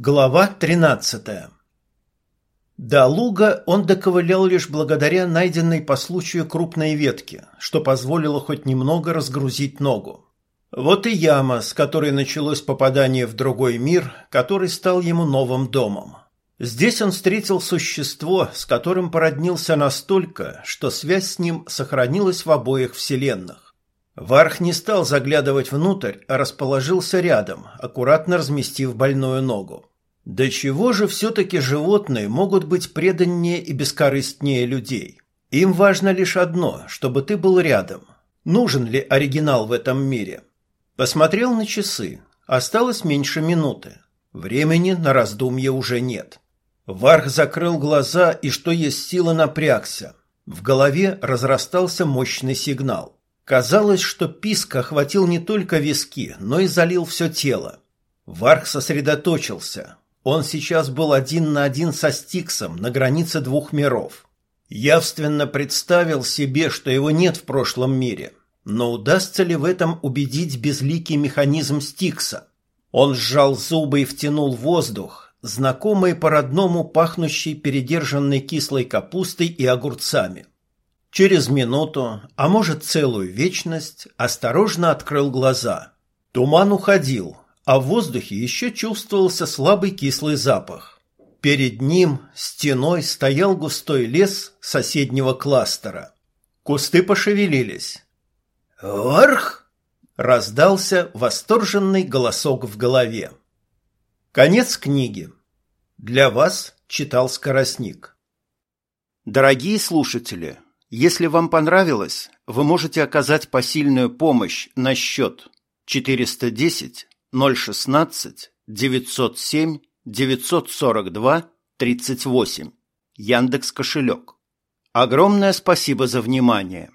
Глава 13 До луга он доковылял лишь благодаря найденной по случаю крупной ветке, что позволило хоть немного разгрузить ногу. Вот и яма, с которой началось попадание в другой мир, который стал ему новым домом. Здесь он встретил существо, с которым породнился настолько, что связь с ним сохранилась в обоих вселенных. Варх не стал заглядывать внутрь, а расположился рядом, аккуратно разместив больную ногу. До чего же все-таки животные могут быть преданнее и бескорыстнее людей? Им важно лишь одно, чтобы ты был рядом. Нужен ли оригинал в этом мире? Посмотрел на часы. Осталось меньше минуты. Времени на раздумье уже нет. Варх закрыл глаза и, что есть сила, напрягся. В голове разрастался мощный сигнал. Казалось, что писк охватил не только виски, но и залил все тело. Варх сосредоточился. Он сейчас был один на один со Стиксом на границе двух миров. Явственно представил себе, что его нет в прошлом мире. Но удастся ли в этом убедить безликий механизм Стикса? Он сжал зубы и втянул воздух, знакомый по-родному пахнущий передержанной кислой капустой и огурцами. Через минуту, а может целую вечность, осторожно открыл глаза. Туман уходил, а в воздухе еще чувствовался слабый кислый запах. Перед ним стеной стоял густой лес соседнего кластера. Кусты пошевелились. «Варх!» — раздался восторженный голосок в голове. Конец книги. Для вас читал Скоростник. Дорогие слушатели! Если вам понравилось, вы можете оказать посильную помощь на счет 410 016 907 942 38 Яндекс кошелек. Огромное спасибо за внимание.